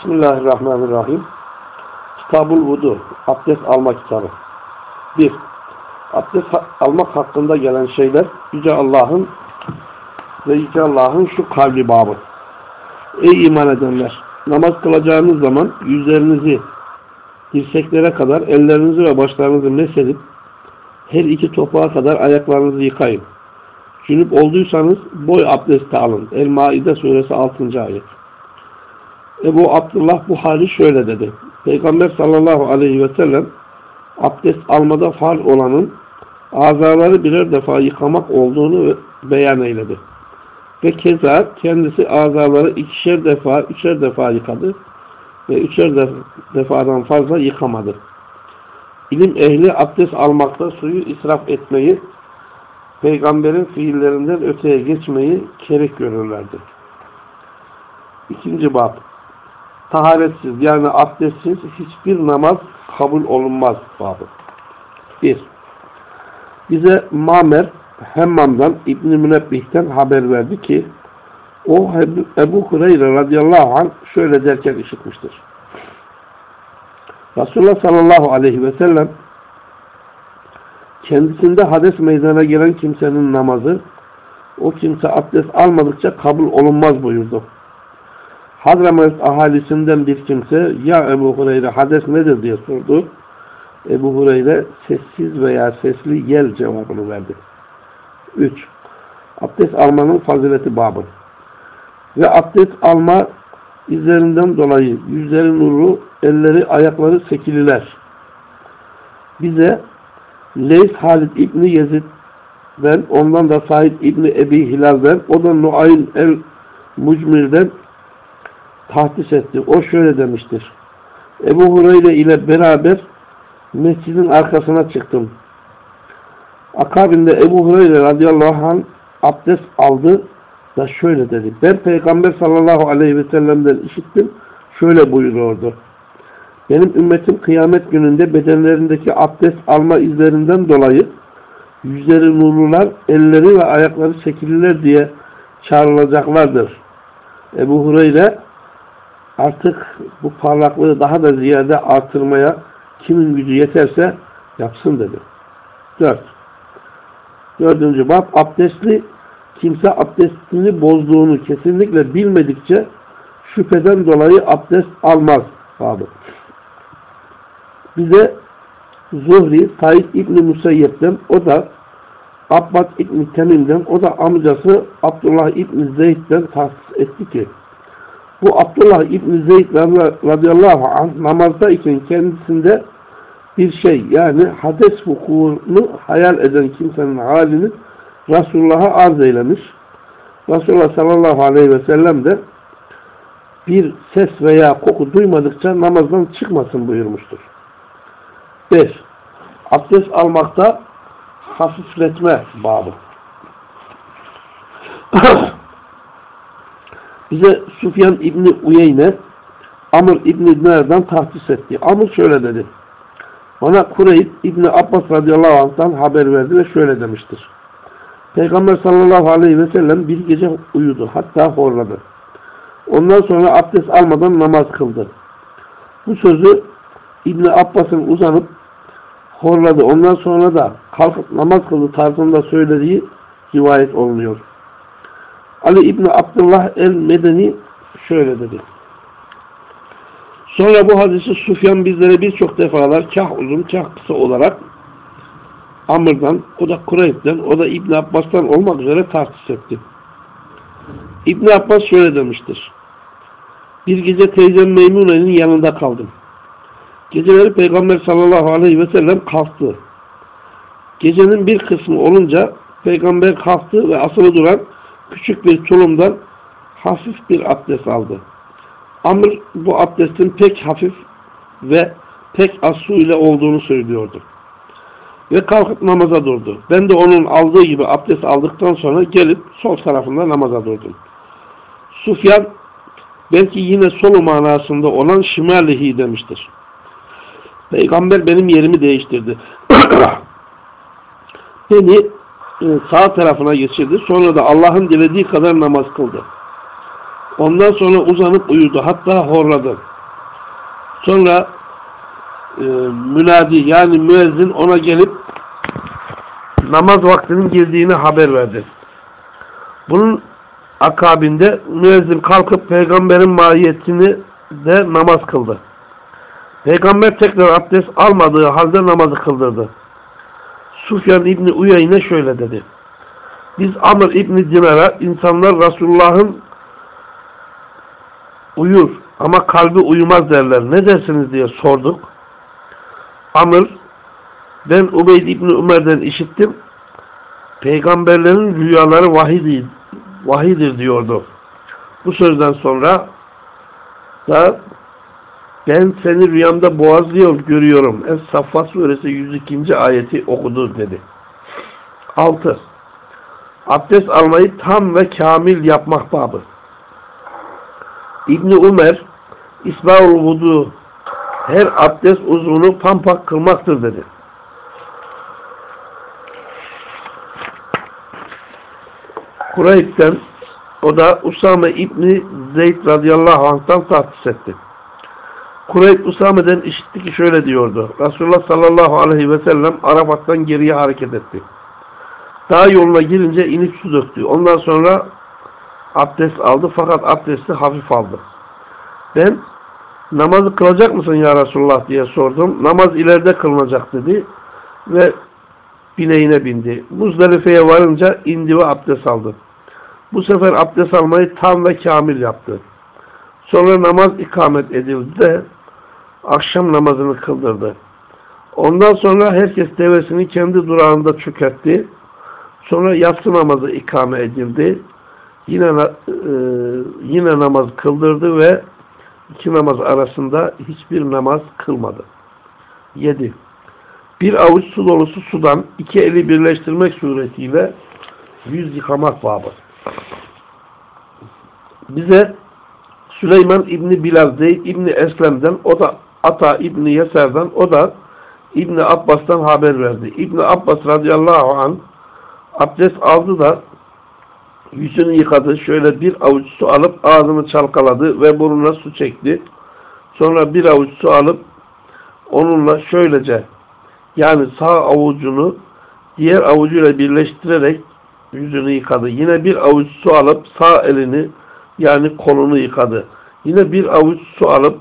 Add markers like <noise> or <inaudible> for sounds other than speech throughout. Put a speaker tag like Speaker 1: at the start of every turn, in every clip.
Speaker 1: Bismillahirrahmanirrahim. Kitabul Vudu. Abdest alma kitabı. 1. Abdest almak hakkında gelen şeyler Yüce Allah'ın ve Yüce Allah'ın şu kavli babı. Ey iman edenler! Namaz kılacağınız zaman yüzlerinizi dirseklere kadar ellerinizi ve başlarınızı mesedip her iki topuğa kadar ayaklarınızı yıkayın. Cünüp olduysanız boy abdesti alın. El-Maide suresi 6. ayet. Ebu Abdullah Buhari şöyle dedi. Peygamber sallallahu aleyhi ve sellem abdest almada fal olanın azaları birer defa yıkamak olduğunu beyan eyledi. Ve keza kendisi azaları ikişer defa, üçer defa yıkadı ve üçer defadan fazla yıkamadı. İlim ehli abdest almakta suyu israf etmeyi, peygamberin fiillerinden öteye geçmeyi kerek görürlerdi. İkinci bab taharetsiz yani abdestsiz hiçbir namaz kabul olunmaz babı. 1. Bize Mamer Hemmam'dan İbn-i Münebbih'ten haber verdi ki o Ebu Hureyre radıyallahu anh şöyle derken işitmiştir. Resulullah sallallahu aleyhi ve sellem kendisinde hades meydana gelen kimsenin namazı o kimse abdest almadıkça kabul olunmaz buyurdu. Hadramaut ahalisinden bir kimse ya Ebu Hureyre hades nedir diye sordu. Ebu Hureyre sessiz veya sesli yel cevabını verdi. 3. Abdest almanın fazileti babı. Ve abdest alma izlerinden dolayı yüzleri nuru, elleri, ayakları sekililer. Bize Leys Halid İbni Yezid'den, ondan da Said İbni Ebi Hilal'den, o da Nuayn el-Mucmir'den tahdis etti. O şöyle demiştir. Ebu Hureyre ile beraber mescidin arkasına çıktım. Akabinde Ebu Hureyre radıyallahu anh abdest aldı da şöyle dedi. Ben Peygamber sallallahu aleyhi ve sellem'den işittim. Şöyle buyuruyordu. Benim ümmetim kıyamet gününde bedenlerindeki abdest alma izlerinden dolayı yüzleri nurlular, elleri ve ayakları çekililer diye çağrılacaklardır. Ebu Hureyre artık bu parlaklığı daha da ziyade artırmaya kimin gücü yeterse yapsın dedi. 4. Dördüncü bab abdestli kimse abdestini bozduğunu kesinlikle bilmedikçe şüpheden dolayı abdest almaz babı. Bize Zuhri, Said İbni Musayyep'ten, o da Abbas İbni Temim'den, o da amcası Abdullah İbni Zeyd'den tahsis etti ki bu Abdullah İbni Zeyd radıyallahu anh namazdayken kendisinde bir şey yani hades vukuunu hayal eden kimsenin halini Resulullah'a arz eylemiş. Resulullah sallallahu aleyhi ve sellem de bir ses veya koku duymadıkça namazdan çıkmasın buyurmuştur. 5. Abdest almakta hafifletme babı. <clears throat> Bize Sufyan İbni Uyeyne Amr İbni Diner'den tahsis etti. Amr şöyle dedi. Bana Kureyb İbni Abbas radıyallahu anh'tan haber verdi ve şöyle demiştir. Peygamber sallallahu aleyhi ve sellem bir gece uyudu. Hatta horladı. Ondan sonra abdest almadan namaz kıldı. Bu sözü İbni Abbas'ın uzanıp horladı. Ondan sonra da kalkıp namaz kıldı tarzında söylediği rivayet olunuyor. Ali İbni Abdullah el-Medeni şöyle dedi. Sonra bu hadisi Sufyan bizlere birçok defalar kah uzun kah kısa olarak Amr'dan, o da Kureyb'den, o da İbn Abbas'tan olmak üzere tartış etti. İbn Abbas şöyle demiştir. Bir gece teyzem Meymune'nin yanında kaldım. Geceleri Peygamber sallallahu aleyhi ve sellem kalktı. Gecenin bir kısmı olunca Peygamber kalktı ve asılı duran küçük bir tulumdan hafif bir abdest aldı. Amr bu abdestin pek hafif ve pek az su ile olduğunu söylüyordu. Ve kalkıp namaza durdu. Ben de onun aldığı gibi abdest aldıktan sonra gelip sol tarafında namaza durdum. Sufyan belki yine solu manasında olan şimalihi demiştir. Peygamber benim yerimi değiştirdi. <coughs> Beni sağ tarafına geçirdi. Sonra da Allah'ın dilediği kadar namaz kıldı. Ondan sonra uzanıp uyudu. Hatta horladı. Sonra e, münadi yani müezzin ona gelip namaz vaktinin girdiğini haber verdi. Bunun akabinde müezzin kalkıp peygamberin mahiyetini de namaz kıldı. Peygamber tekrar abdest almadığı halde namazı kıldırdı. Sufyan İbni Uyeyne şöyle dedi. Biz Amr İbni Dinar'a insanlar Resulullah'ın uyur ama kalbi uyumaz derler. Ne dersiniz diye sorduk. Amr ben Ubeyd İbni Ömer'den işittim. Peygamberlerin rüyaları vahidir, vahidir diyordu. Bu sözden sonra da ben seni rüyamda boğazlıyor görüyorum. Es-Saffat suresi 102. ayeti okudu dedi. 6. Abdest almayı tam ve kamil yapmak babı. İbni Umer İsmail vudu her abdest uzvunu pampak kılmaktır dedi. Kureyp'ten o da Usame İbni Zeyd radıyallahu anh'tan tahsis etti. Kureyb Usame'den işitti ki şöyle diyordu. Resulullah sallallahu aleyhi ve sellem Arafat'tan geriye hareket etti. Dağ yoluna girince inip su döktü. Ondan sonra abdest aldı fakat abdesti hafif aldı. Ben namazı kılacak mısın ya Resulullah diye sordum. Namaz ileride kılınacak dedi ve bineğine bindi. Muzdelife'ye varınca indi ve abdest aldı. Bu sefer abdest almayı tam ve kamil yaptı. Sonra namaz ikamet edildi de akşam namazını kıldırdı. Ondan sonra herkes devesini kendi durağında çökertti. Sonra yatsı namazı ikame edildi. Yine e, yine namaz kıldırdı ve iki namaz arasında hiçbir namaz kılmadı. 7. Bir avuç su dolusu sudan iki eli birleştirmek suretiyle yüz yıkamak babı. Bize Süleyman İbni Bilal Zeyd İbni Eslem'den o da Ata İbni Yeser'den o da İbni Abbas'tan haber verdi. İbni Abbas radıyallahu an abdest aldı da yüzünü yıkadı. Şöyle bir avuç su alıp ağzını çalkaladı ve burnuna su çekti. Sonra bir avuç su alıp onunla şöylece yani sağ avucunu diğer avucuyla birleştirerek yüzünü yıkadı. Yine bir avuç su alıp sağ elini yani kolunu yıkadı. Yine bir avuç su alıp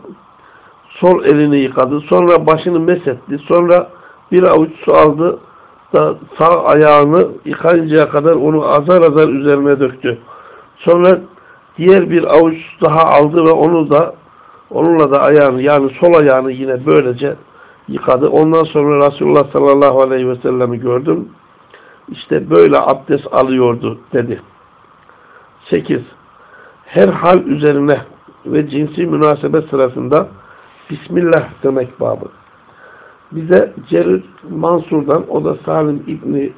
Speaker 1: sol elini yıkadı. Sonra başını mesetti. Sonra bir avuç su aldı da sağ ayağını yıkayıncaya kadar onu azar azar üzerine döktü. Sonra diğer bir avuç daha aldı ve onu da onunla da ayağını yani sol ayağını yine böylece yıkadı. Ondan sonra Resulullah sallallahu aleyhi ve sellemi gördüm. İşte böyle abdest alıyordu dedi. 8. Her hal üzerine ve cinsi münasebet sırasında Bismillah demek babı. Bize Cerir Mansur'dan, o da Salim İbni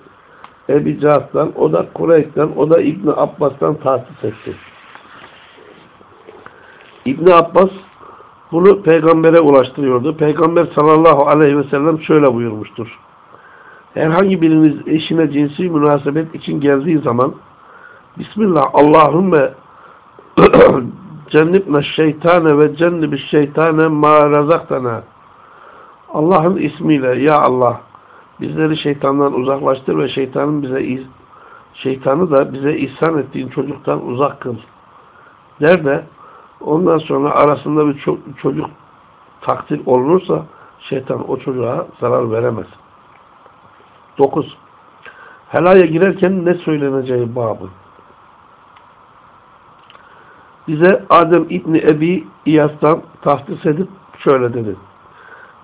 Speaker 1: Ebi Cahat'tan, o da Kureyş'ten, o da İbni Abbas'tan tahsis etti. İbni Abbas bunu peygambere ulaştırıyordu. Peygamber sallallahu aleyhi ve sellem şöyle buyurmuştur. Herhangi biriniz eşine cinsi münasebet için geldiği zaman Bismillah Allahümme <clears throat> cennibne şeytane ve cennibi şeytane ma razaktana Allah'ın ismiyle ya Allah bizleri şeytandan uzaklaştır ve şeytanın bize şeytanı da bize ihsan ettiğin çocuktan uzak kıl der de ondan sonra arasında bir çocuk takdir olunursa şeytan o çocuğa zarar veremez. 9. Helaya girerken ne söyleneceği babı. Bize Adem İbni Ebi İyas'tan tahsis edip şöyle dedi.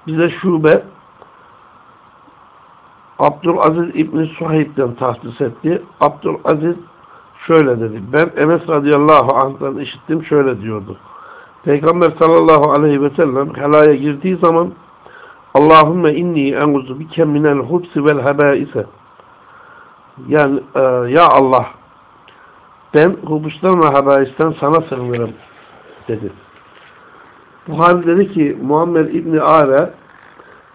Speaker 1: Bize şube Abdülaziz İbni Suhayb'den tahsis etti. Abdülaziz şöyle dedi. Ben Enes radıyallahu anh'tan işittim şöyle diyordu. Peygamber sallallahu aleyhi ve sellem helaya girdiği zaman Allahümme inni enguzu bike minel hubsi vel hebaise yani e, ya Allah ben hubustan ve habaisten sana sığınırım dedi. Buhari dedi ki Muhammed İbni Ara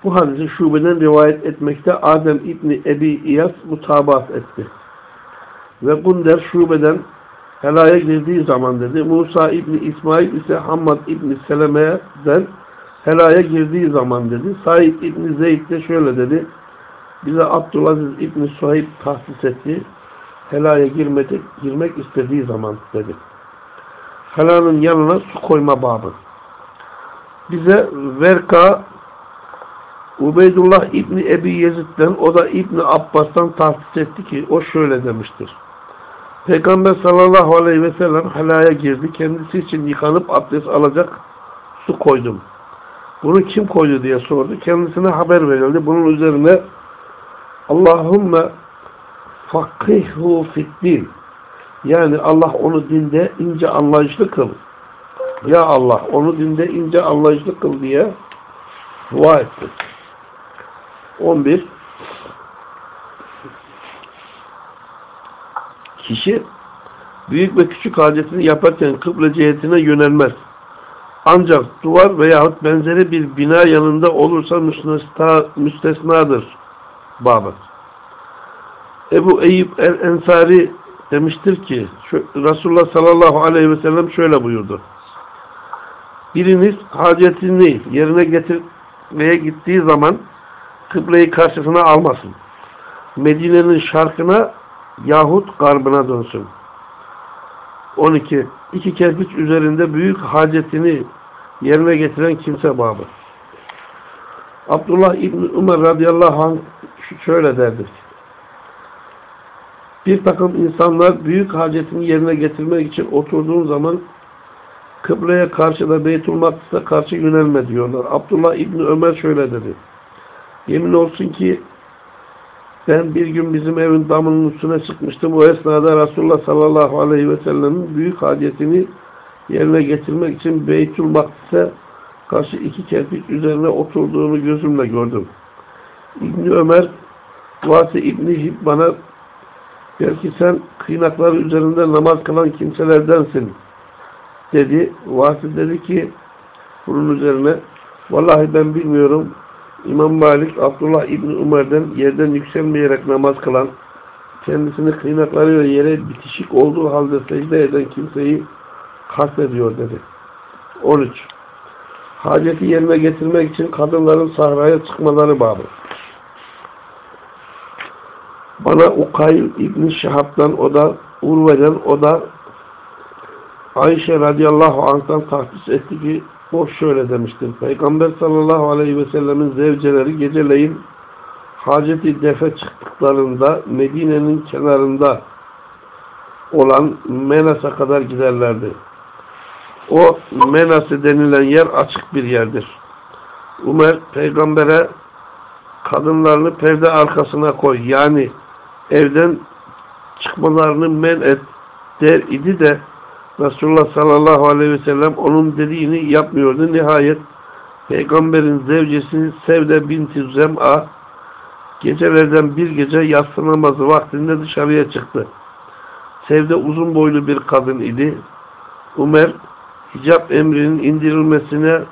Speaker 1: bu hadisi şubeden rivayet etmekte Adem İbni Ebi İyas mutabat etti. Ve Gunder şubeden helaya girdiği zaman dedi. Musa İbni İsmail ise Hammad İbni Seleme'den helaya girdiği zaman dedi. Said İbni Zeyd de şöyle dedi. Bize Abdülaziz İbni Suhayb tahsis etti. Helaya girmek, girmek istediği zaman dedi. Helanın yanına su koyma babı. Bize Verka Ubeydullah İbni Ebi Yezid'den o da İbni Abbas'tan tahsis etti ki o şöyle demiştir. Peygamber sallallahu aleyhi ve sellem helaya girdi. Kendisi için yıkanıp abdest alacak su koydum. Bunu kim koydu diye sordu. Kendisine haber verildi. Bunun üzerine Allahümme fakihhu fiddin yani Allah onu dinde ince anlayışlı kıl. Ya Allah onu dinde ince anlayışlı kıl diye dua etti. 11 Kişi büyük ve küçük hacetini yaparken kıble cihetine yönelmez. Ancak duvar veyahut benzeri bir bina yanında olursa müstesnadır. Babı. Ebu Eyyub el-Ensari demiştir ki Resulullah sallallahu aleyhi ve sellem şöyle buyurdu. Biriniz hacetini yerine getirmeye gittiği zaman kıbleyi karşısına almasın. Medine'nin şarkına yahut garbına dönsün. 12. İki kerpiç üzerinde büyük hacetini yerine getiren kimse babı. Abdullah İbni Umar radıyallahu anh şöyle derdir. Bir takım insanlar büyük hacetini yerine getirmek için oturduğun zaman kıbleye karşı da Beytül Makdis'e karşı yönelme diyorlar. Abdullah İbni Ömer şöyle dedi. Yemin olsun ki ben bir gün bizim evin damının üstüne çıkmıştım. O esnada Resulullah sallallahu aleyhi ve sellemin büyük hacetini yerine getirmek için Beytül Makdis'e karşı iki kerpiç üzerine oturduğunu gözümle gördüm. İbni Ömer Vasi İbni Hibban'a belki sen kıynakları üzerinde namaz kılan kimselerdensin dedi. Vasi dedi ki bunun üzerine vallahi ben bilmiyorum İmam Malik Abdullah İbni Umer'den yerden yükselmeyerek namaz kılan kendisini kıynaklarıyla yere bitişik olduğu halde secde eden kimseyi kastediyor dedi. 13. Haceti yerine getirmek için kadınların sahraya çıkmaları babı. Bana Ukayl İbni Şahab'dan o da Urve'den o da Ayşe radıyallahu anh'tan tahsis etti ki o şöyle demiştir. Peygamber sallallahu aleyhi ve sellemin zevceleri geceleyin haceti defe çıktıklarında Medine'nin kenarında olan Menas'a kadar giderlerdi. O Menas'ı denilen yer açık bir yerdir. Umer peygambere kadınlarını perde arkasına koy. Yani evden çıkmalarını men et der idi de Resulullah sallallahu aleyhi ve sellem onun dediğini yapmıyordu. Nihayet Peygamberin zevcesi Sevde binti Zem'a gecelerden bir gece yatsı namazı vaktinde dışarıya çıktı. Sevde uzun boylu bir kadın idi. Umer hicap emrinin indirilmesine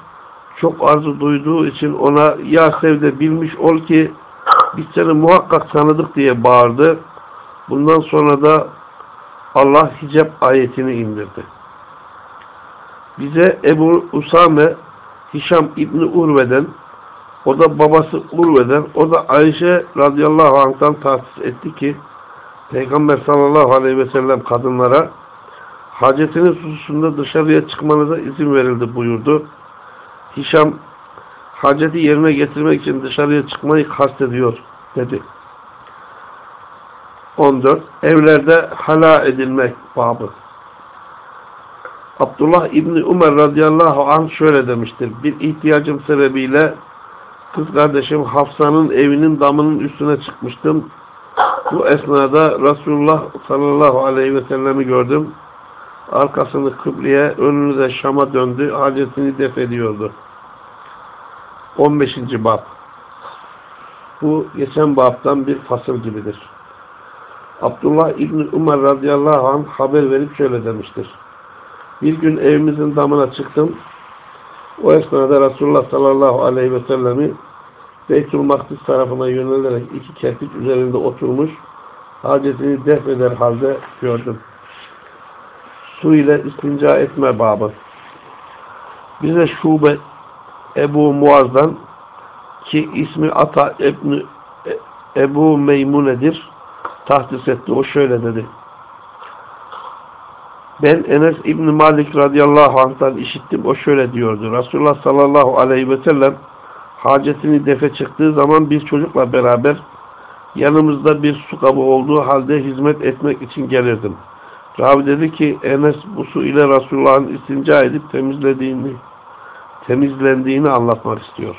Speaker 1: çok arzu duyduğu için ona ya Sevde bilmiş ol ki biz seni muhakkak tanıdık diye bağırdı. Bundan sonra da Allah hicap ayetini indirdi. Bize Ebu Usame Hişam İbni Urve'den o da babası Urve'den o da Ayşe radıyallahu anh'tan tahsis etti ki Peygamber sallallahu aleyhi ve sellem kadınlara hacetiniz hususunda dışarıya çıkmanıza izin verildi buyurdu. Hişam haceti yerine getirmek için dışarıya çıkmayı kastediyor dedi. 14. Evlerde hala edilmek babı. Abdullah İbni Umar radıyallahu anh şöyle demiştir. Bir ihtiyacım sebebiyle kız kardeşim Hafsa'nın evinin damının üstüne çıkmıştım. Bu esnada Resulullah sallallahu aleyhi ve sellemi gördüm. Arkasını kıbleye, önünü de Şam'a döndü. Hacetini def ediyordu. 15. Bab Bu geçen babdan bir fasıl gibidir. Abdullah İbni Umar radıyallahu anh haber verip şöyle demiştir. Bir gün evimizin damına çıktım. O esnada Resulullah sallallahu aleyhi ve sellemi Beytül Makdis tarafına yönelerek iki kerpiç üzerinde oturmuş hacetini def eder halde gördüm. su ile istinca etme babı. Bize şube Ebu Muaz'dan ki ismi Ata Ebni, Ebu Meymune'dir tahdis etti. O şöyle dedi. Ben Enes İbni Malik radıyallahu anh'tan işittim. O şöyle diyordu. Resulullah sallallahu aleyhi ve sellem hacetini defe çıktığı zaman bir çocukla beraber yanımızda bir su kabı olduğu halde hizmet etmek için gelirdim. Ravi dedi ki Enes bu su ile Resulullah'ın istinca edip temizlediğini temizlendiğini anlatmak istiyor.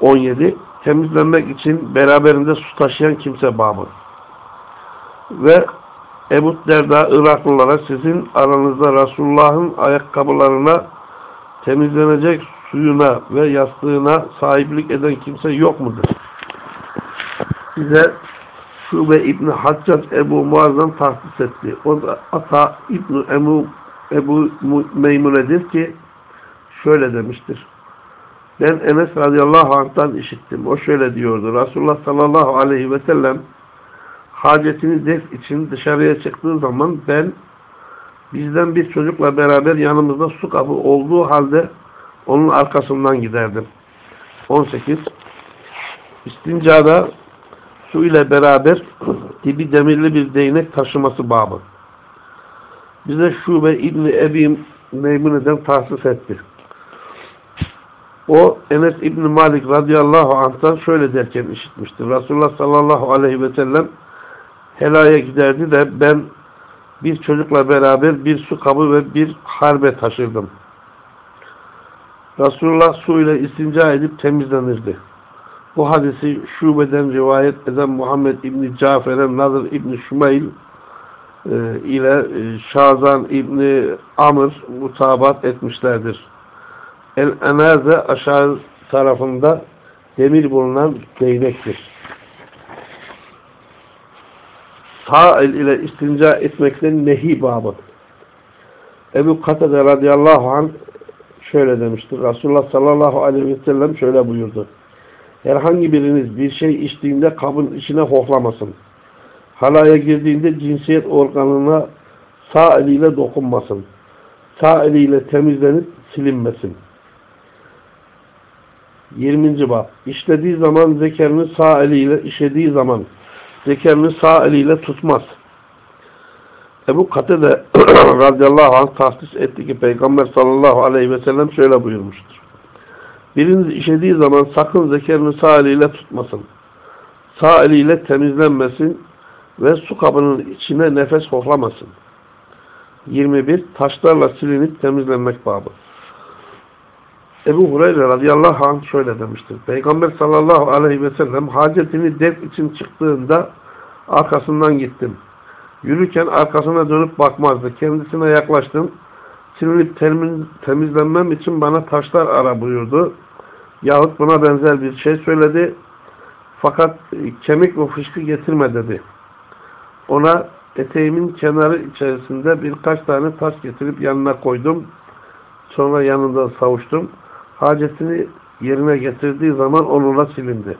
Speaker 1: 17. Temizlenmek için beraberinde su taşıyan kimse babı. Ve Ebu Derda Iraklılara sizin aranızda Resulullah'ın ayakkabılarına temizlenecek suyuna ve yastığına sahiplik eden kimse yok mudur? Size Şube İbni Haccat Ebu Muazzam tahsis etti. O da Ata İbni Ebu, Ebu Meymune'dir ki şöyle demiştir. Ben Enes radıyallahu anh'tan işittim. O şöyle diyordu. Resulullah sallallahu aleyhi ve sellem hacetini def için dışarıya çıktığı zaman ben bizden bir çocukla beraber yanımızda su kabı olduğu halde onun arkasından giderdim. 18. İstincada su ile beraber dibi demirli bir değnek taşıması babı. Bize Şube İbni Ebi Meymune'den tahsis etti. O Enes İbni Malik radıyallahu anh'tan şöyle derken işitmiştir. Resulullah sallallahu aleyhi ve sellem helaya giderdi de ben bir çocukla beraber bir su kabı ve bir harbe taşırdım. Resulullah su ile istinca edip temizlenirdi. Bu hadisi şubeden rivayet eden Muhammed İbni Cafer'e Nazır İbni Şumeyl e, ile e, Şazan İbni Amr mutabat etmişlerdir. El-Enaze aşağı tarafında demir bulunan değnektir. Sağ el ile istinca etmekten nehi babı. Ebu Katade radıyallahu anh şöyle demiştir. Resulullah sallallahu aleyhi ve sellem şöyle buyurdu. Herhangi biriniz bir şey içtiğinde kabın içine hohlamasın. Halaya girdiğinde cinsiyet organına sağ eliyle dokunmasın. Sağ eliyle temizlenip silinmesin. 20. bab. İşlediği zaman zekerini sağ eliyle, işlediği zaman zekerini sağ eliyle tutmaz. Ebu Katede <clears throat> radıyallahu anh tahsis etti ki Peygamber sallallahu aleyhi ve sellem şöyle buyurmuştur. Biriniz işediği zaman sakın zekerini sağ eliyle tutmasın. Sağ eliyle temizlenmesin ve su kabının içine nefes hohlamasın. 21. Taşlarla silinip temizlenmek babı. Ebu Hureyre radıyallahu anh şöyle demiştir. Peygamber sallallahu aleyhi ve sellem hacetini def için çıktığında arkasından gittim. Yürürken arkasına dönüp bakmazdı. Kendisine yaklaştım. Silinip temizlenmem için bana taşlar ara buyurdu. Yahut buna benzer bir şey söyledi. Fakat kemik ve fışkı getirme dedi. Ona eteğimin kenarı içerisinde birkaç tane taş getirip yanına koydum. Sonra yanında savuştum hacetini yerine getirdiği zaman onunla silindi.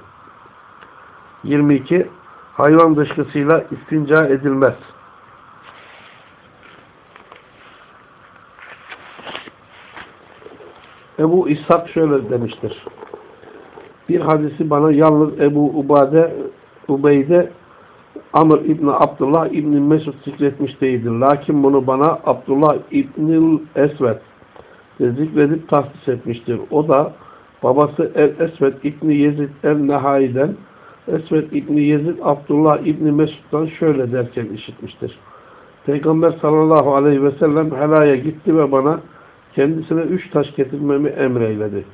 Speaker 1: 22. Hayvan dışkısıyla istinca edilmez. Ebu İshak şöyle demiştir. Bir hadisi bana yalnız Ebu Ubade, Ubeyde Amr İbni Abdullah İbni Mesud zikretmiş değildir. Lakin bunu bana Abdullah İbnül Esved zikredip tahsis etmiştir. O da babası El-Esved İbni Yezid El-Nehai'den Esved İbni Yezid Abdullah İbni Mesud'dan şöyle derken işitmiştir. Peygamber sallallahu aleyhi ve sellem helaya gitti ve bana kendisine üç taş getirmemi emreyledi.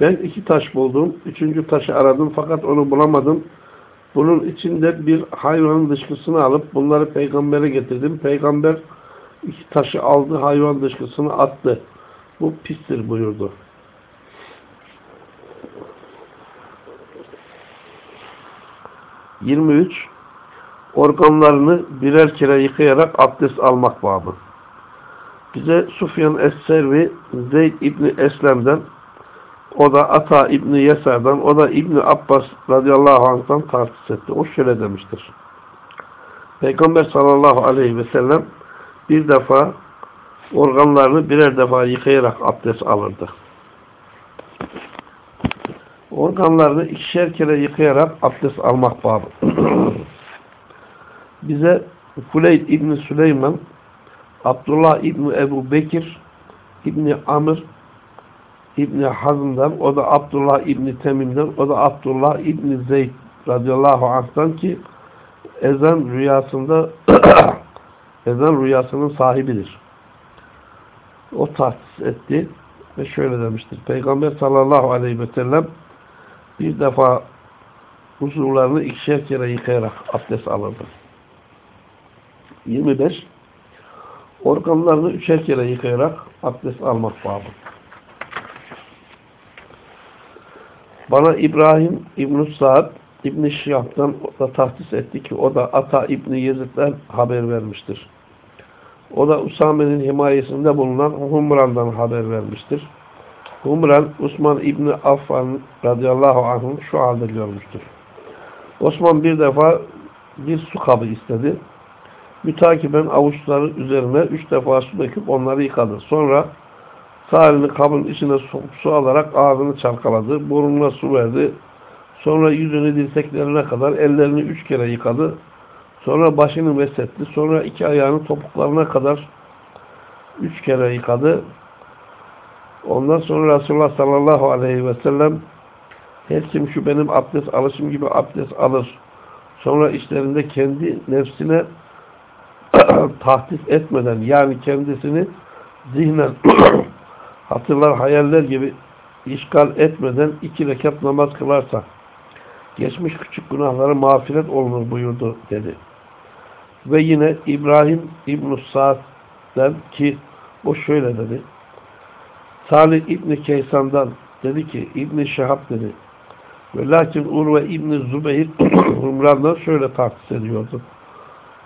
Speaker 1: Ben iki taş buldum. Üçüncü taşı aradım fakat onu bulamadım. Bunun içinde bir hayvanın dışkısını alıp bunları peygambere getirdim. Peygamber iki taşı aldı, hayvan dışkısını attı. Bu pistir buyurdu. Yirmi üç organlarını birer kere yıkayarak abdest almak babı. Bize Sufyan Es-Servi Zeyd İbni Eslem'den o da Ata İbni Yesar'dan o da İbni Abbas radıyallahu anh'tan tartış etti. O şöyle demiştir. Peygamber sallallahu aleyhi ve sellem bir defa organlarını birer defa yıkayarak abdest alırdı. Organlarını ikişer kere yıkayarak abdest almak babı. <clears throat> Bize Kuleyd İbni Süleyman, Abdullah İbni Ebu Bekir, İbni Amr, İbni Hazm'dan, o da Abdullah İbni Temim'den, o da Abdullah İbni Zeyd radıyallahu anh'tan ki ezan rüyasında <clears throat> ezan rüyasının sahibidir. O tahsis etti ve şöyle demiştir. Peygamber sallallahu aleyhi ve sellem bir defa uzuvlarını ikişer kere yıkayarak abdest alırdı. 25 organlarını üçer kere yıkayarak abdest almak babı. Bana İbrahim İbn-i Sa'd İbn-i Şihab'dan da tahsis etti ki o da Ata İbn-i Yezid'den haber vermiştir. O da Usame'nin himayesinde bulunan Humran'dan haber vermiştir. Humran, Osman İbni Affan radıyallahu anh'ın şu halde görmüştür. Osman bir defa bir su kabı istedi. Mütakiben avuçları üzerine üç defa su döküp onları yıkadı. Sonra sağ kabın içine su, su alarak ağzını çalkaladı. Burnuna su verdi. Sonra yüzünü dirseklerine kadar ellerini üç kere yıkadı. Sonra başını mesetti. Sonra iki ayağını topuklarına kadar üç kere yıkadı. Ondan sonra Resulullah sallallahu aleyhi ve sellem her kim şu benim abdest alışım gibi abdest alır. Sonra işlerinde kendi nefsine <clears throat> tahdis etmeden yani kendisini zihnen <clears throat> hatırlar hayaller gibi işgal etmeden iki rekat namaz kılarsa geçmiş küçük günahları mağfiret olunur buyurdu dedi. Ve yine İbrahim İbn-i Sa'd'den ki o şöyle dedi. Salih İbni Keysan'dan dedi ki İbni Şehab dedi. Ve lakin Urve İbni Zübeyir <clears throat> Umran'dan şöyle tahsis ediyordu.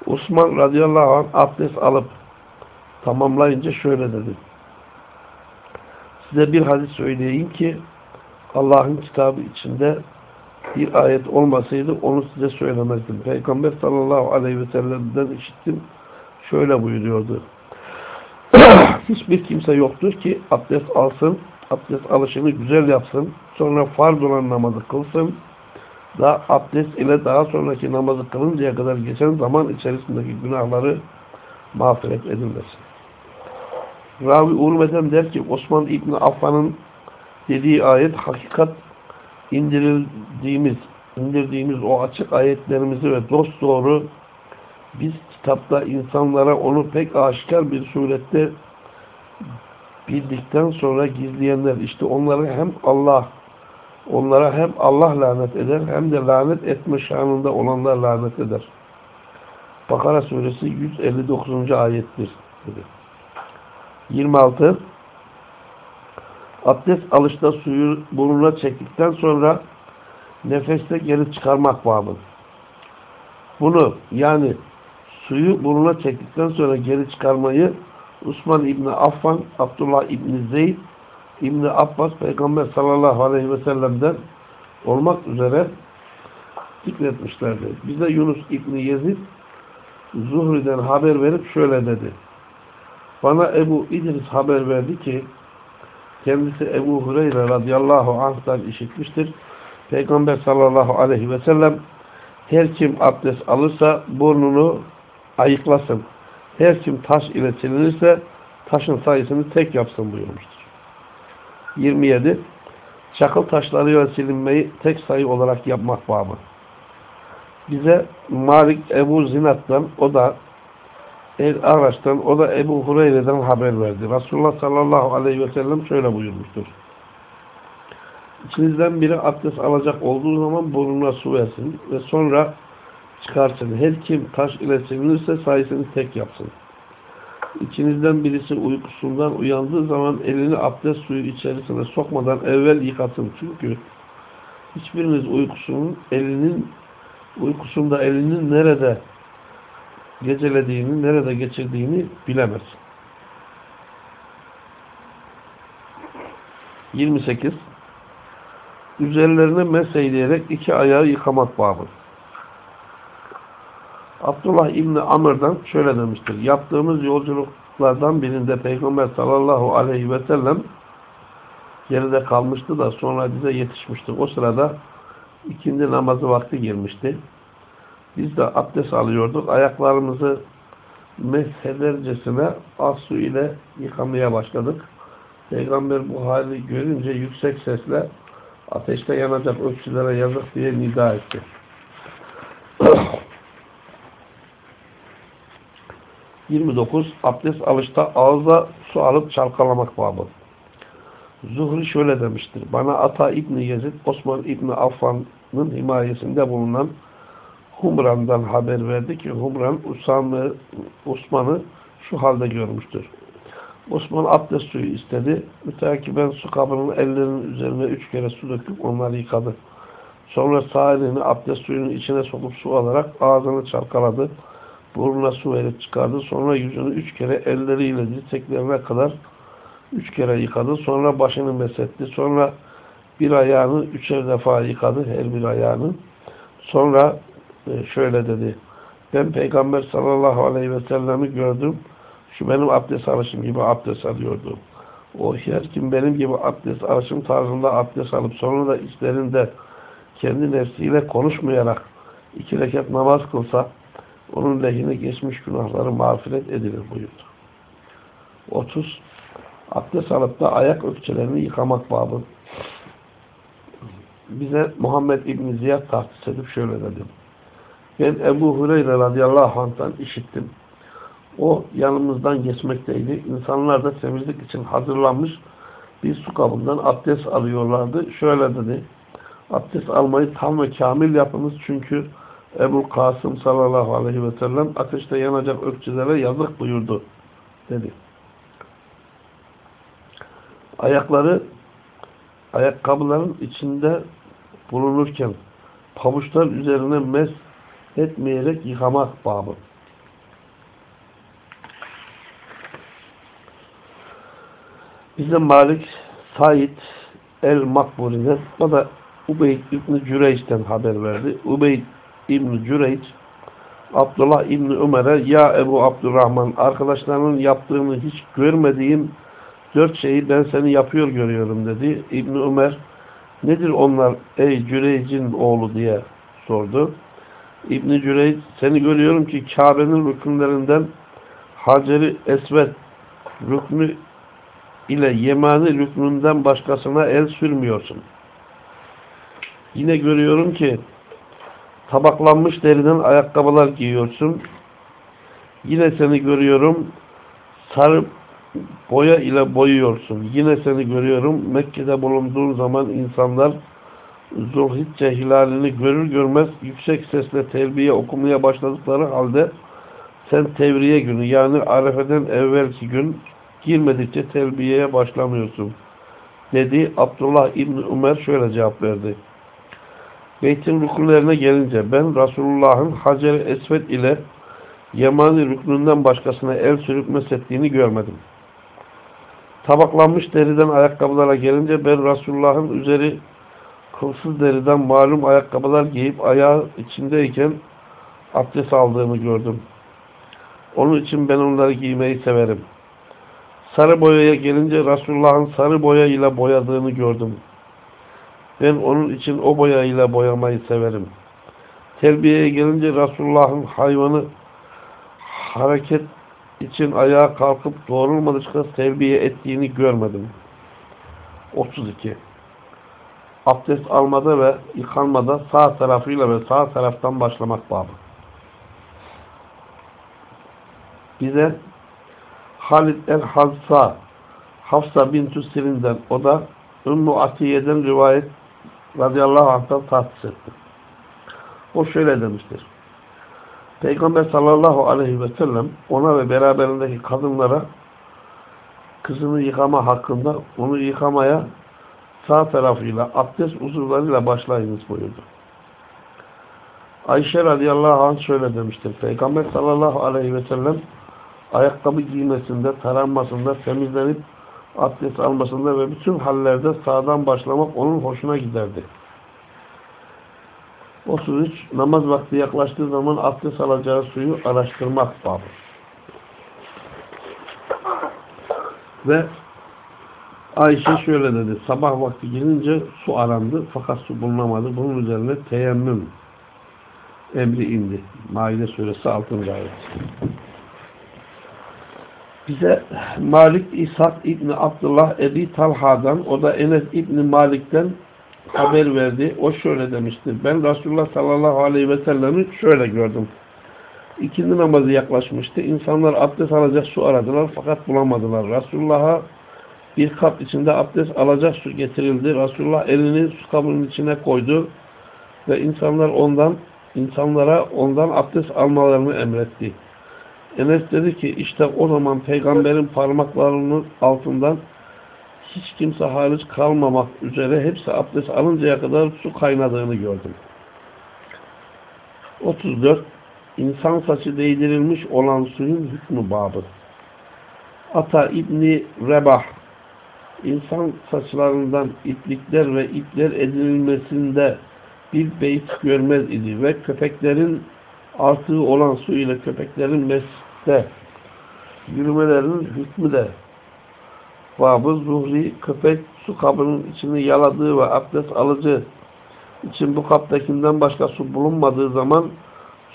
Speaker 1: Osman radıyallahu anh abdest alıp tamamlayınca şöyle dedi. Size bir hadis söyleyeyim ki Allah'ın kitabı içinde bir ayet olmasaydı onu size söylemezdim. Peygamber sallallahu aleyhi ve sellem'den işittim. Şöyle buyuruyordu. <clears throat> Hiçbir kimse yoktur ki abdest alsın, abdest alışını güzel yapsın, sonra farz olan namazı kılsın, da abdest ile daha sonraki namazı kılıncaya kadar geçen zaman içerisindeki günahları mağfiret edilmesin. Ravi Urve'den der ki Osman İbni Affan'ın dediği ayet hakikat indirildiğimiz indirdiğimiz o açık ayetlerimizi ve dost doğru biz kitapta insanlara onu pek aşikar bir surette bildikten sonra gizleyenler işte onları hem Allah onlara hem Allah lanet eder hem de lanet etme şanında olanlar lanet eder. Bakara suresi 159. ayettir. Dedi. 26 Abdest alışta suyu burnuna çektikten sonra nefeste geri çıkarmak babı. Bunu yani suyu burnuna çektikten sonra geri çıkarmayı Osman İbni Affan, Abdullah İbni Zeyd, İbni Abbas Peygamber sallallahu aleyhi ve sellem'den olmak üzere zikretmişlerdi. Bize Yunus İbni Yezid Zuhri'den haber verip şöyle dedi. Bana Ebu İdris haber verdi ki kendisi Ebu Hureyre radıyallahu anh'tan işitmiştir. Peygamber sallallahu aleyhi ve sellem her kim abdest alırsa burnunu ayıklasın. Her kim taş ile silinirse taşın sayısını tek yapsın buyurmuştur. 27. Çakıl taşlarıyla silinmeyi tek sayı olarak yapmak babı. Bize Malik Ebu Zinat'tan o da El Araç'tan o da Ebu Hureyre'den haber verdi. Resulullah sallallahu aleyhi ve sellem şöyle buyurmuştur. İçinizden biri abdest alacak olduğu zaman burnuna su versin ve sonra çıkarsın. Her kim taş ile silinirse sayısını tek yapsın. İçinizden birisi uykusundan uyandığı zaman elini abdest suyu içerisine sokmadan evvel yıkasın. Çünkü hiçbiriniz uykusunun elinin uykusunda elinin nerede gecelediğini, nerede geçirdiğini bilemez. 28 Üzerlerine meseyleyerek iki ayağı yıkamak babı. Abdullah İbni Amr'dan şöyle demiştir. Yaptığımız yolculuklardan birinde Peygamber sallallahu aleyhi ve sellem geride kalmıştı da sonra bize yetişmişti. O sırada ikindi namazı vakti girmişti. Biz de abdest alıyorduk. Ayaklarımızı meshedercesine az su ile yıkamaya başladık. Peygamber bu hali görünce yüksek sesle ateşte yanacak öksülere yazık diye nida etti. <clears throat> Yirmi dokuz Abdest alışta ağızda su alıp çalkalamak babı. Zuhri şöyle demiştir. Bana Ata İbni Yezid, Osman İbni Affan'ın himayesinde bulunan Humran'dan haber verdi ki Humran Usam'ı, Osman'ı şu halde görmüştür. Osman abdest suyu istedi. Müteakiben su kabının ellerinin üzerine üç kere su döküp onları yıkadı. Sonra sağ elini abdest suyunun içine sokup su alarak ağzını çalkaladı. Burnuna su verip çıkardı. Sonra yüzünü üç kere elleriyle dirseklerine kadar üç kere yıkadı. Sonra başını mesetti. Sonra bir ayağını üçer defa yıkadı. Her bir ayağını. Sonra şöyle dedi. Ben Peygamber sallallahu aleyhi ve sellemi gördüm. Şu benim abdest alışım gibi abdest alıyordu. O her kim benim gibi abdest alışım tarzında abdest alıp sonra da işlerinde kendi nefsiyle konuşmayarak iki rekat namaz kılsa onun lehine geçmiş günahları mağfiret edilir buyurdu. 30. Abdest alıp da ayak ökçelerini yıkamak babı. Bize Muhammed İbni Ziyad tahsis edip şöyle dedim. Ben Ebu Hureyre radıyallahu anh'tan işittim. O yanımızdan geçmekteydi. İnsanlar da temizlik için hazırlanmış bir su kabından abdest alıyorlardı. Şöyle dedi. Abdest almayı tam ve kamil yapınız çünkü Ebu Kasım sallallahu aleyhi ve sellem ateşte yanacak ökçelere yazık buyurdu dedi. Ayakları ayakkabıların içinde bulunurken pabuçlar üzerine mes etmeyerek yıkamak babı. Bize Malik Said el-Makburi'den o da Ubeyd İbni Cüreyç'ten haber verdi. Ubeyd İbni Cüreyç Abdullah İbni Ömer'e ya Ebu Abdurrahman arkadaşlarının yaptığını hiç görmediğim dört şeyi ben seni yapıyor görüyorum dedi. İbni Ömer nedir onlar ey Cüreyc'in oğlu diye sordu. İbni Cüreyc seni görüyorum ki Kabe'nin rükünlerinden Hacer-i Esved rüknü ile Yemani rüknünden başkasına el sürmüyorsun. Yine görüyorum ki tabaklanmış deriden ayakkabılar giyiyorsun. Yine seni görüyorum sarı boya ile boyuyorsun. Yine seni görüyorum Mekke'de bulunduğun zaman insanlar Zulhicce hilalini görür görmez yüksek sesle telbiye okumaya başladıkları halde sen tevriye günü yani arefeden evvelki gün girmedikçe telbiyeye başlamıyorsun. Dedi Abdullah İbni Ömer şöyle cevap verdi. Beytin rükünlerine gelince ben Resulullah'ın Hacer-i Esved ile Yemani rüknünden başkasına el sürüp mesettiğini görmedim. Tabaklanmış deriden ayakkabılara gelince ben Resulullah'ın üzeri kılsız deriden malum ayakkabılar giyip ayağı içindeyken abdest aldığını gördüm. Onun için ben onları giymeyi severim. Sarı boyaya gelince Resulullah'ın sarı boya ile boyadığını gördüm. Ben onun için o boya ile boyamayı severim. Terbiyeye gelince Resulullah'ın hayvanı hareket için ayağa kalkıp doğrulmadıkça terbiye ettiğini görmedim. 32 abdest almada ve yıkanmada sağ tarafıyla ve sağ taraftan başlamak babı. Bize Halid el-Hazsa Hafsa bintü Sirin'den o da Ümmü Atiye'den rivayet radıyallahu anh'tan tahsis etti. O şöyle demiştir. Peygamber sallallahu aleyhi ve sellem ona ve beraberindeki kadınlara kızını yıkama hakkında onu yıkamaya sağ tarafıyla abdest uzuvlarıyla başlayınız buyurdu. Ayşe radıyallahu anh şöyle demiştir. Peygamber sallallahu aleyhi ve sellem ayakkabı giymesinde, taranmasında, temizlenip abdest almasında ve bütün hallerde sağdan başlamak onun hoşuna giderdi. 33. Namaz vakti yaklaştığı zaman abdest alacağı suyu araştırmak babı. Ve Ayşe şöyle dedi. Sabah vakti gelince su arandı fakat su bulunamadı. Bunun üzerine teyemmüm emri indi. Maide suresi 6. ayet. Bize Malik İshak İbni Abdullah Ebi Talha'dan o da Enes İbni Malik'ten haber verdi. O şöyle demişti. Ben Resulullah sallallahu aleyhi ve sellem'i şöyle gördüm. İkindi namazı yaklaşmıştı. İnsanlar abdest alacak su aradılar fakat bulamadılar. Resulullah'a bir kap içinde abdest alacak su getirildi. Resulullah elini su kabının içine koydu ve insanlar ondan insanlara ondan abdest almalarını emretti. Enes dedi ki işte o zaman peygamberin parmaklarının altından hiç kimse hariç kalmamak üzere hepsi abdest alıncaya kadar su kaynadığını gördüm. 34. İnsan saçı değdirilmiş olan suyun hükmü babı. Ata İbni Rebah insan saçlarından iplikler ve ipler edinilmesinde bir beyt görmez idi ve köpeklerin artığı olan su ile köpeklerin mescide yürümelerinin hükmü de babı zuhri köpek su kabının içini yaladığı ve abdest alıcı için bu kaptakinden başka su bulunmadığı zaman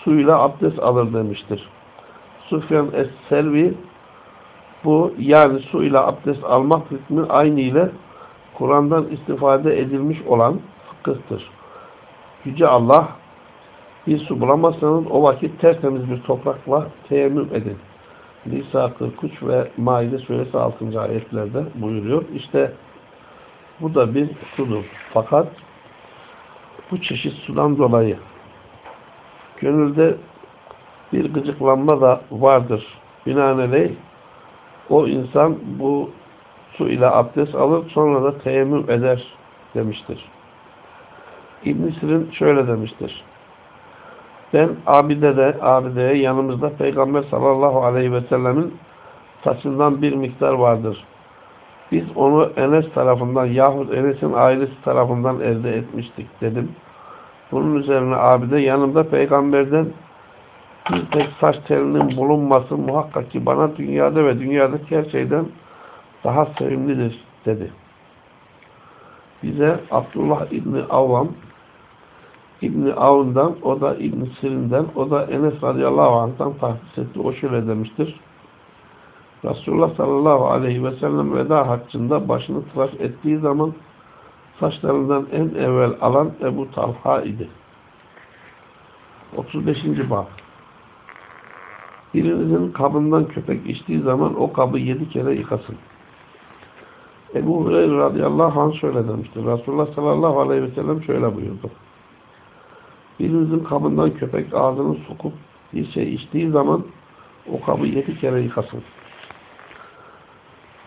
Speaker 1: suyla abdest alır demiştir. Sufyan Es-Selvi bu yani su ile abdest almak hükmü aynı ile Kur'an'dan istifade edilmiş olan fıkıhtır. Yüce Allah bir su bulamazsanız o vakit tertemiz bir toprakla teyemmüm edin. Nisa 43 ve Maide suresi 6. ayetlerde buyuruyor. İşte bu da bir sudur. Fakat bu çeşit sudan dolayı gönülde bir gıcıklanma da vardır. Binaenaleyh o insan bu su ile abdest alır sonra da teyemmüm eder demiştir. İbn Sirin şöyle demiştir. Ben Abide'de, Abide'ye yanımızda Peygamber sallallahu aleyhi ve sellemin saçından bir miktar vardır. Biz onu Enes tarafından yahut Enes'in ailesi tarafından elde etmiştik dedim. Bunun üzerine Abide yanımda peygamberden bir tek saç telinin bulunması muhakkak ki bana dünyada ve dünyadaki her şeyden daha sevimlidir dedi. Bize Abdullah İbni Avvam İbni Avn'dan, o da İbni Sirin'den, o da Enes radıyallahu anh'tan tahsis etti. O şöyle demiştir. Resulullah sallallahu aleyhi ve sellem veda haccında başını tıraş ettiği zaman saçlarından en evvel alan Ebu Talha idi. 35. bab Birinizin kabından köpek içtiği zaman o kabı yedi kere yıkasın. Ebu Hureyre radıyallahu anh şöyle demiştir. Resulullah sallallahu aleyhi ve sellem şöyle buyurdu. Birinizin kabından köpek ağzını sokup bir şey içtiği zaman o kabı yedi kere yıkasın.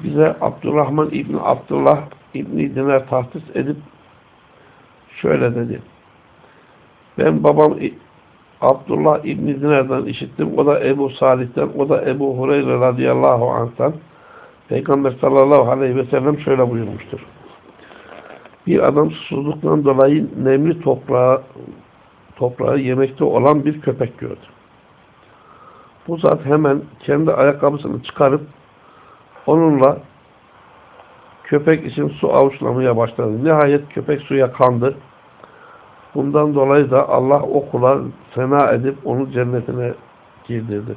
Speaker 1: Bize Abdurrahman İbni Abdullah İbni Dinar tahsis edip şöyle dedi. Ben babam Abdullah İbni Dinar'dan işittim. O da Ebu Salih'ten, o da Ebu Hureyre radıyallahu anh'tan. Peygamber sallallahu aleyhi ve sellem şöyle buyurmuştur. Bir adam susuzluktan dolayı nemli toprağı toprağı yemekte olan bir köpek gördü. Bu zat hemen kendi ayakkabısını çıkarıp onunla köpek için su avuçlamaya başladı. Nihayet köpek suya kandı. Bundan dolayı da Allah o kula sena edip onu cennetine girdirdi.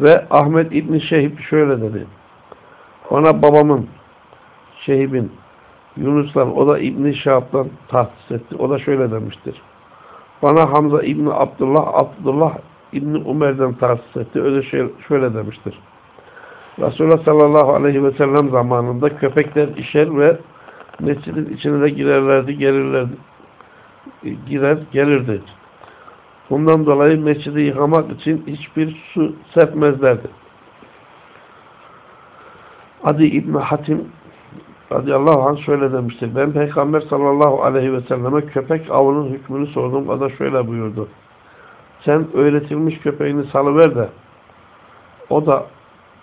Speaker 1: Ve Ahmet İbni Şehib şöyle dedi. Bana babamın, Şehib'in, Yunus'tan, o da İbni Şahab'dan tahsis etti. O da şöyle demiştir. Bana Hamza İbni Abdullah, Abdullah İbni Umer'den tahsis etti. Öyle şöyle, şöyle demiştir. Resulullah sallallahu aleyhi ve sellem zamanında köpekler işer ve mescidin içine de girerlerdi, gelirlerdi. Girer, gelirdi. Bundan dolayı mescidi yıkamak için hiçbir su serpmezlerdi. Adi İbni Hatim radıyallahu anh şöyle demiştir. Ben Peygamber sallallahu aleyhi ve selleme köpek avının hükmünü sordum. O da şöyle buyurdu. Sen öğretilmiş köpeğini salıver de o da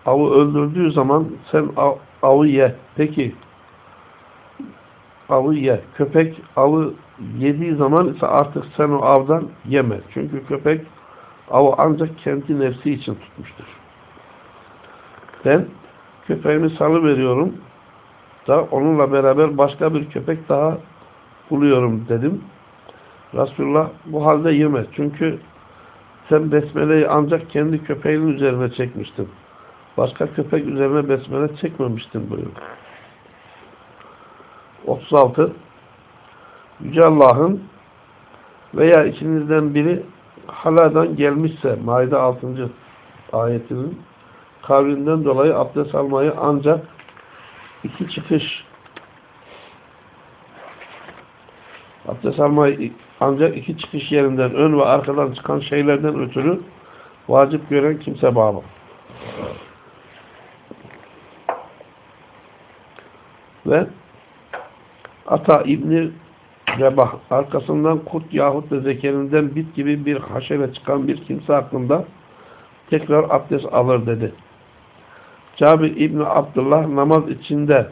Speaker 1: avı öldürdüğü zaman sen av, avı ye. Peki avı ye. Köpek avı yediği zaman ise artık sen o avdan yeme. Çünkü köpek avı ancak kendi nefsi için tutmuştur. Ben köpeğimi salı veriyorum da onunla beraber başka bir köpek daha buluyorum dedim. Resulullah bu halde yeme. Çünkü sen besmeleyi ancak kendi köpeğinin üzerine çekmiştin. Başka köpek üzerine besmele çekmemiştin buyurdu. 36 Yüce Allah'ın veya içinizden biri haladan gelmişse Maide 6. ayetinin kavlinden dolayı abdest almayı ancak iki çıkış abdest almayı ancak iki çıkış yerinden ön ve arkadan çıkan şeylerden ötürü vacip gören kimse bağlı. Ve Ata İbni Rebah arkasından kurt yahut da zekerinden bit gibi bir haşere çıkan bir kimse hakkında tekrar abdest alır dedi. Cabir İbni Abdullah namaz içinde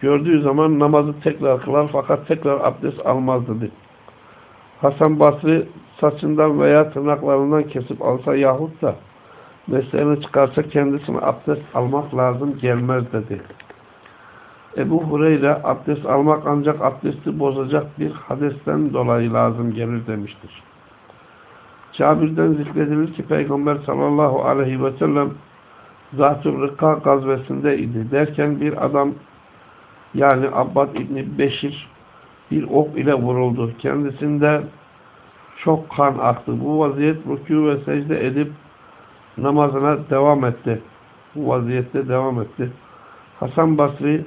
Speaker 1: gördüğü zaman namazı tekrar kılar fakat tekrar abdest almaz dedi. Hasan Basri saçından veya tırnaklarından kesip alsa yahut da mesleğini çıkarsa kendisine abdest almak lazım gelmez dedi. Ebu Hureyre abdest almak ancak abdesti bozacak bir hadesten dolayı lazım gelir demiştir. Cabir'den zikredilir ki Peygamber sallallahu aleyhi ve sellem Zat-ı Rıkka gazvesinde idi. Derken bir adam yani Abbad İbni Beşir bir ok ile vuruldu. Kendisinde çok kan aktı. Bu vaziyet rükû ve secde edip namazına devam etti. Bu vaziyette devam etti. Hasan Basri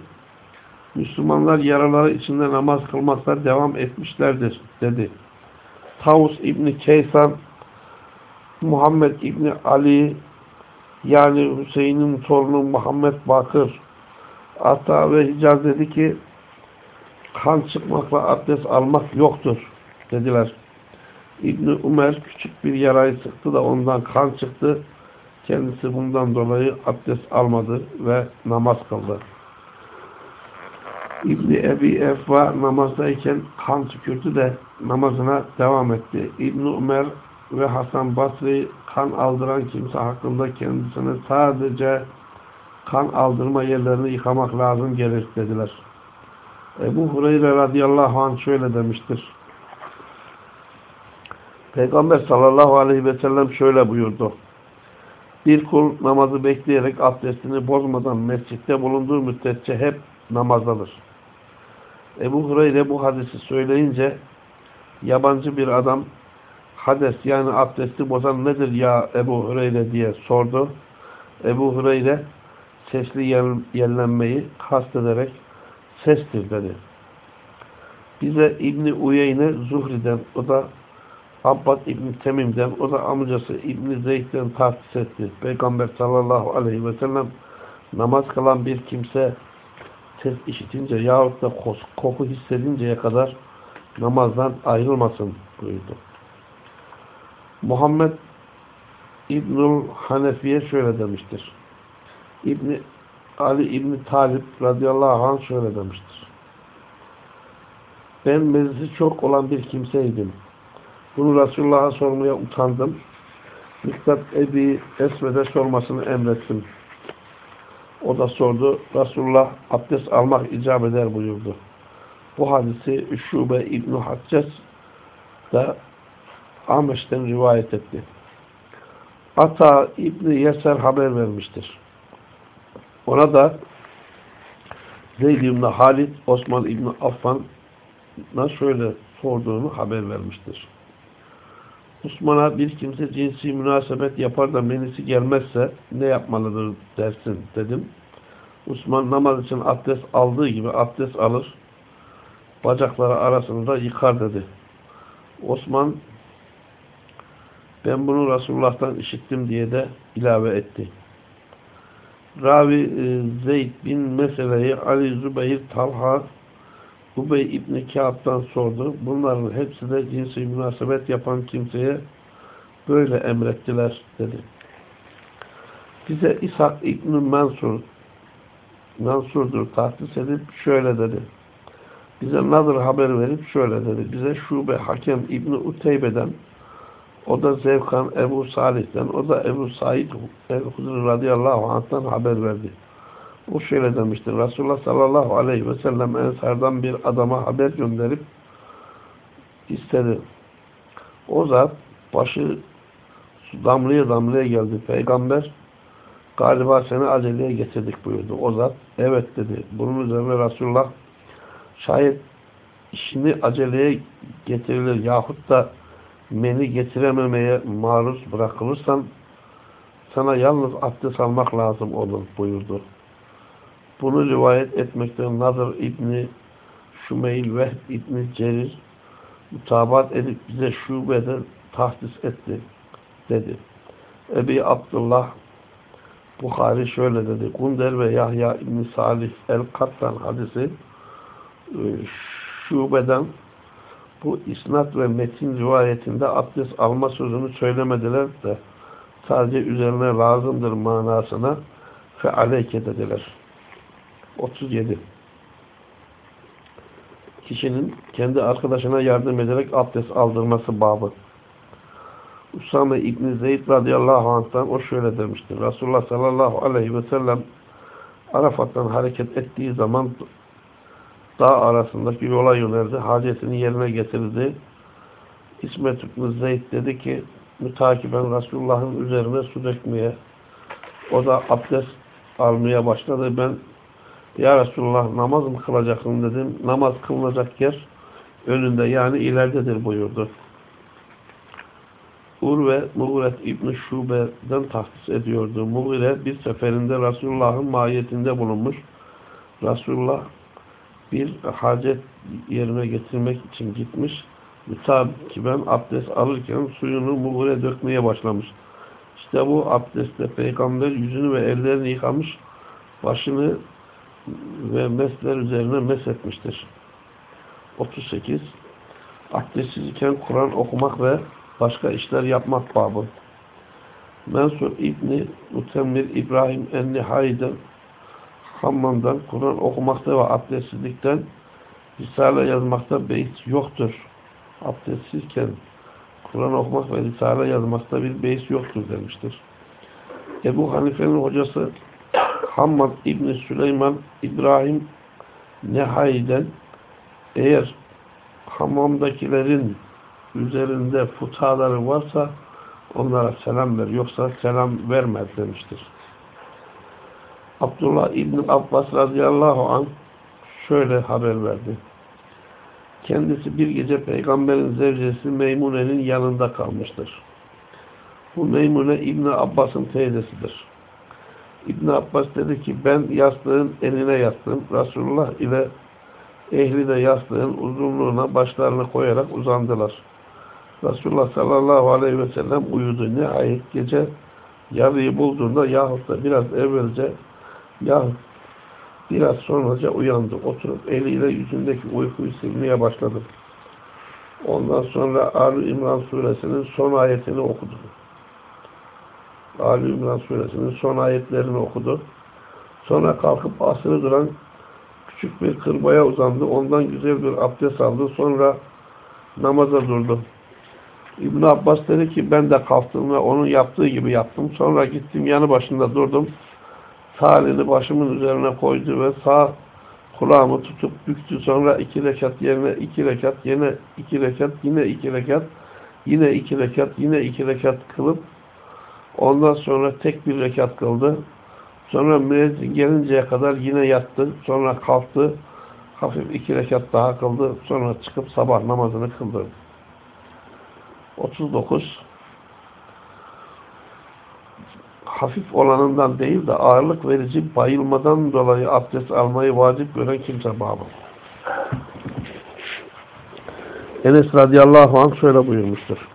Speaker 1: Müslümanlar yaraları içinde namaz kılmakta devam etmişlerdir dedi. Tavus İbni Keysan Muhammed İbni Ali yani Hüseyin'in torunu Muhammed Bakır Ata ve Hicaz dedi ki kan çıkmakla abdest almak yoktur dediler. İbni Umer küçük bir yarayı sıktı da ondan kan çıktı. Kendisi bundan dolayı abdest almadı ve namaz kıldı. İbni Ebi Efva namazdayken kan tükürdü de namazına devam etti. İbni Umer ve Hasan Basri kan aldıran kimse hakkında kendisine sadece kan aldırma yerlerini yıkamak lazım gelir dediler. Ebu Hureyre radıyallahu anh şöyle demiştir. Peygamber sallallahu aleyhi ve sellem şöyle buyurdu. Bir kul namazı bekleyerek abdestini bozmadan mescitte bulunduğu müddetçe hep namazdadır. Ebu Hureyre bu hadisi söyleyince yabancı bir adam hades yani abdesti bozan nedir ya Ebu Hureyre diye sordu. Ebu Hureyre sesli yerlenmeyi kastederek sestir dedi. Bize İbni Uyeyne Zuhri'den o da Abbad İbni Temim'den o da amcası İbni Zeyd'den tahsis etti. Peygamber sallallahu aleyhi ve sellem namaz kılan bir kimse ses işitince yahut da koku hissedinceye kadar namazdan ayrılmasın buyurdu. Muhammed İbnül Hanefi'ye şöyle demiştir. İbni Ali İbni Talip radıyallahu anh şöyle demiştir. Ben meclisi çok olan bir kimseydim. Bunu Resulullah'a sormaya utandım. Miktat Ebi Esved'e sormasını emrettim. O da sordu. Resulullah abdest almak icap eder buyurdu. Bu hadisi Şube İbn-i Hacces da Ahmeş'ten rivayet etti. Ata İbni Yeser haber vermiştir. Ona da Zeyd İbni Halid Osman İbni Affan'a şöyle sorduğunu haber vermiştir. Osman'a bir kimse cinsi münasebet yapar da menisi gelmezse ne yapmalıdır dersin dedim. Osman namaz için abdest aldığı gibi abdest alır. Bacakları arasında yıkar dedi. Osman ben bunu Resulullah'tan işittim diye de ilave etti. Ravi e, Zeyd bin meseleyi Ali Zübeyir Talha Ubey İbni Kâb'dan sordu. Bunların hepsi de cinsi münasebet yapan kimseye böyle emrettiler dedi. Bize İshak İbni Mansur Mansur'dur tahsis edip şöyle dedi. bize Nadir haber verip şöyle dedi. Bize Şube Hakem İbni Uteybe'den o da Zevkan Ebu Salih'ten o da Ebu Said El-Hudri radıyallahu anh'tan haber verdi. O şöyle demiştir. Resulullah sallallahu aleyhi ve sellem Ensar'dan bir adama haber gönderip istedi. O zat başı damlaya damlaya geldi. Peygamber galiba seni aceleye getirdik buyurdu. O zat evet dedi. Bunun üzerine Resulullah şayet işini aceleye getirilir yahut da meni getirememeye maruz bırakılırsan sana yalnız abdest almak lazım olur buyurdu. Bunu rivayet etmekten Nazır İbni Şümeyl ve İbni Cerir mutabat edip bize şubeden tahsis etti dedi. Ebi Abdullah Bukhari şöyle dedi. Gunder ve Yahya İbni Salih El-Kattan hadisi e, şubeden bu isnat ve metin rivayetinde abdest alma sözünü söylemediler de sadece üzerine lazımdır manasına fealeyke dediler. 37 Kişinin kendi arkadaşına yardım ederek abdest aldırması babı. Usame İbni Zeyd radıyallahu anh'tan o şöyle demiştir. Resulullah sallallahu aleyhi ve sellem Arafat'tan hareket ettiği zaman dağ arasındaki yola yöneldi. Hacetini yerine getirdi. İsmet İbni Zeyd dedi ki mütakiben Resulullah'ın üzerine su dökmeye o da abdest almaya başladı. Ben ya Resulullah namaz mı kılacaksın dedim. Namaz kılınacak yer önünde yani ileridedir buyurdu. Urve Muğret İbni Şube'den tahsis ediyordu. Muğire bir seferinde Resulullah'ın mahiyetinde bulunmuş. Resulullah bir hacet yerine getirmek için gitmiş. Mütakiben abdest alırken suyunu Muğire dökmeye başlamış. İşte bu abdestte peygamber yüzünü ve ellerini yıkamış, başını ve mesler üzerine meshetmiştir. 38. Abdestsiz iken Kur'an okumak ve başka işler yapmak babı. Mensur İbni Mutemmir İbrahim En-Nihai'den Hammam'dan Kur'an okumakta ve abdestsizlikten Risale yazmakta beyt yoktur. Abdestsizken Kur'an okumak ve Risale yazmakta bir beis yoktur demiştir. Ebu Hanife'nin hocası Hammad İbni Süleyman İbrahim Nehai'den eğer hamamdakilerin üzerinde futaları varsa onlara selam ver. Yoksa selam vermez demiştir. Abdullah İbni Abbas radıyallahu anh şöyle haber verdi. Kendisi bir gece peygamberin zevcesi Meymune'nin yanında kalmıştır. Bu Meymune İbni Abbas'ın teyzesidir. İbn Abbas dedi ki ben yastığın eline yattım. Resulullah ile ehli de yastığın uzunluğuna başlarını koyarak uzandılar. Resulullah sallallahu aleyhi ve sellem uyudu. Nihayet gece yarıyı bulduğunda yahut da biraz evvelce yahut biraz sonraca uyandı. Oturup eliyle yüzündeki uykuyu silmeye başladı. Ondan sonra Ali İmran suresinin son ayetini okudu. Ali İmran suresinin son ayetlerini okudu. Sonra kalkıp asırı duran küçük bir kırbaya uzandı. Ondan güzel bir abdest aldı. Sonra namaza durdu. İbn Abbas dedi ki ben de kalktım ve onun yaptığı gibi yaptım. Sonra gittim yanı başında durdum. Sağ elini başımın üzerine koydu ve sağ kulağımı tutup büktü. Sonra iki rekat yerine iki rekat, yine iki rekat, yine iki rekat, yine iki rekat, yine iki rekat kılıp Ondan sonra tek bir rekat kıldı. Sonra müezzin gelinceye kadar yine yattı. Sonra kalktı. Hafif iki rekat daha kıldı. Sonra çıkıp sabah namazını kıldı. 39 hafif olanından değil de ağırlık verici bayılmadan dolayı abdest almayı vacip gören kimse babı. Enes radıyallahu anh şöyle buyurmuştur.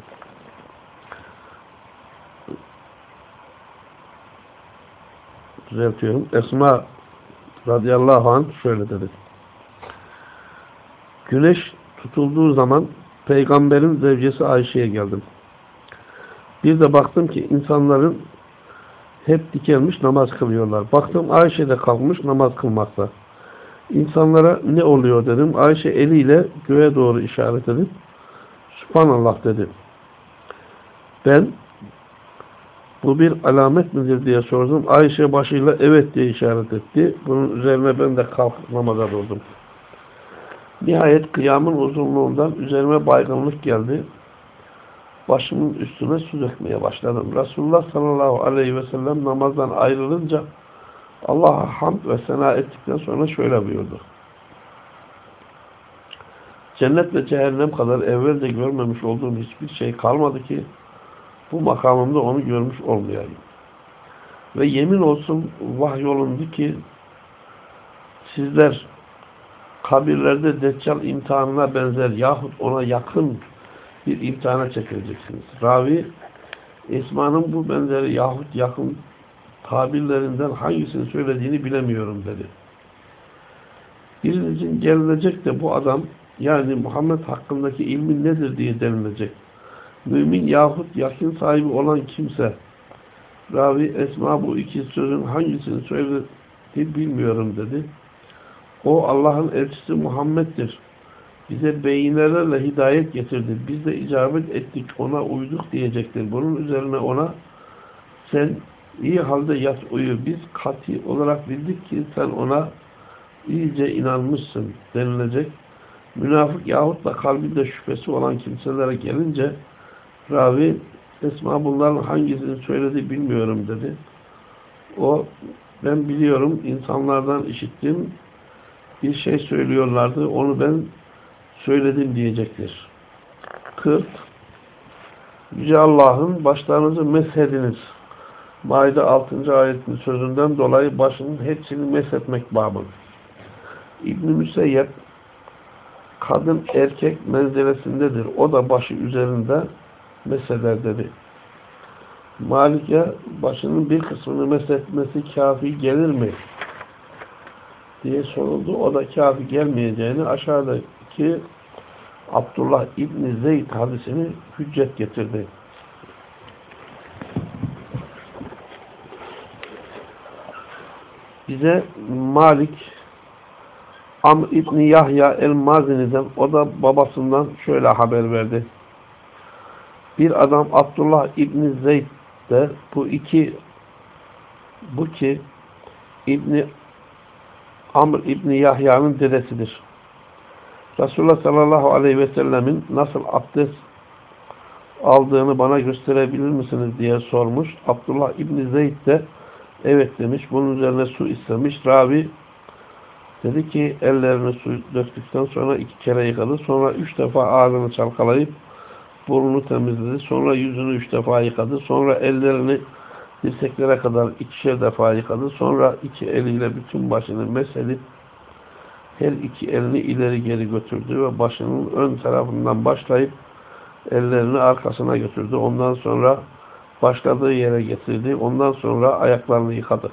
Speaker 1: Düzeltiyorum. Esma radıyallahu anh şöyle dedi. Güneş tutulduğu zaman peygamberin zevcesi Ayşe'ye geldim. Bir de baktım ki insanların hep dikelmiş namaz kılıyorlar. Baktım Ayşe de kalkmış namaz kılmakta. İnsanlara ne oluyor dedim. Ayşe eliyle göğe doğru işaret edip Subhanallah dedi. Ben bu bir alamet midir diye sordum. Ayşe başıyla evet diye işaret etti. Bunun üzerine ben de kalk durdum. Nihayet kıyamın uzunluğundan üzerime baygınlık geldi. Başımın üstüne su dökmeye başladım. Resulullah sallallahu aleyhi ve sellem namazdan ayrılınca Allah'a hamd ve sena ettikten sonra şöyle buyurdu. Cennet ve cehennem kadar evvelce görmemiş olduğum hiçbir şey kalmadı ki bu makamımda onu görmüş olmayayım. Ve yemin olsun vahyolundu ki sizler kabirlerde deccal imtihanına benzer yahut ona yakın bir imtihana çekileceksiniz. Ravi Esma'nın bu benzeri yahut yakın tabirlerinden hangisini söylediğini bilemiyorum dedi. Birinizin gelinecek de bu adam yani Muhammed hakkındaki ilmin nedir diye denilecek. Mümin yahut yakın sahibi olan kimse Ravi Esma bu iki sözün hangisini söyledi bilmiyorum dedi. O Allah'ın elçisi Muhammed'dir. Bize beyinlerle hidayet getirdi. Biz de icabet ettik, ona uyduk diyecektir. Bunun üzerine ona sen iyi halde yat uyu. Biz kati olarak bildik ki sen ona iyice inanmışsın denilecek. Münafık yahut da kalbinde şüphesi olan kimselere gelince ravi Esma bunların hangisini söyledi bilmiyorum dedi. O ben biliyorum insanlardan işittim bir şey söylüyorlardı onu ben söyledim diyecektir. 40 Yüce Allah'ın başlarınızı meshediniz. Maide 6. ayetin sözünden dolayı başının hepsini meshetmek babı. İbn-i Müseyyep kadın erkek menzilesindedir. O da başı üzerinde mesheder dedi. Malik'e başının bir kısmını meshetmesi kafi gelir mi? diye soruldu. O da kafi gelmeyeceğini aşağıdaki Abdullah İbni Zeyd hadisini hüccet getirdi. Bize Malik Amr İbni Yahya el-Mazini'den o da babasından şöyle haber verdi. Bir adam Abdullah İbni Zeyd de bu iki bu ki İbni Amr İbni Yahya'nın dedesidir. Resulullah sallallahu aleyhi ve sellemin nasıl abdest aldığını bana gösterebilir misiniz diye sormuş. Abdullah İbni Zeyd de evet demiş. Bunun üzerine su istemiş. Ravi dedi ki ellerini su döktükten sonra iki kere yıkadı. Sonra üç defa ağzını çalkalayıp burnunu temizledi. Sonra yüzünü üç defa yıkadı. Sonra ellerini dirseklere kadar ikişer defa yıkadı. Sonra iki eliyle bütün başını mesedip her iki elini ileri geri götürdü ve başının ön tarafından başlayıp ellerini arkasına götürdü. Ondan sonra başladığı yere getirdi. Ondan sonra ayaklarını yıkadı.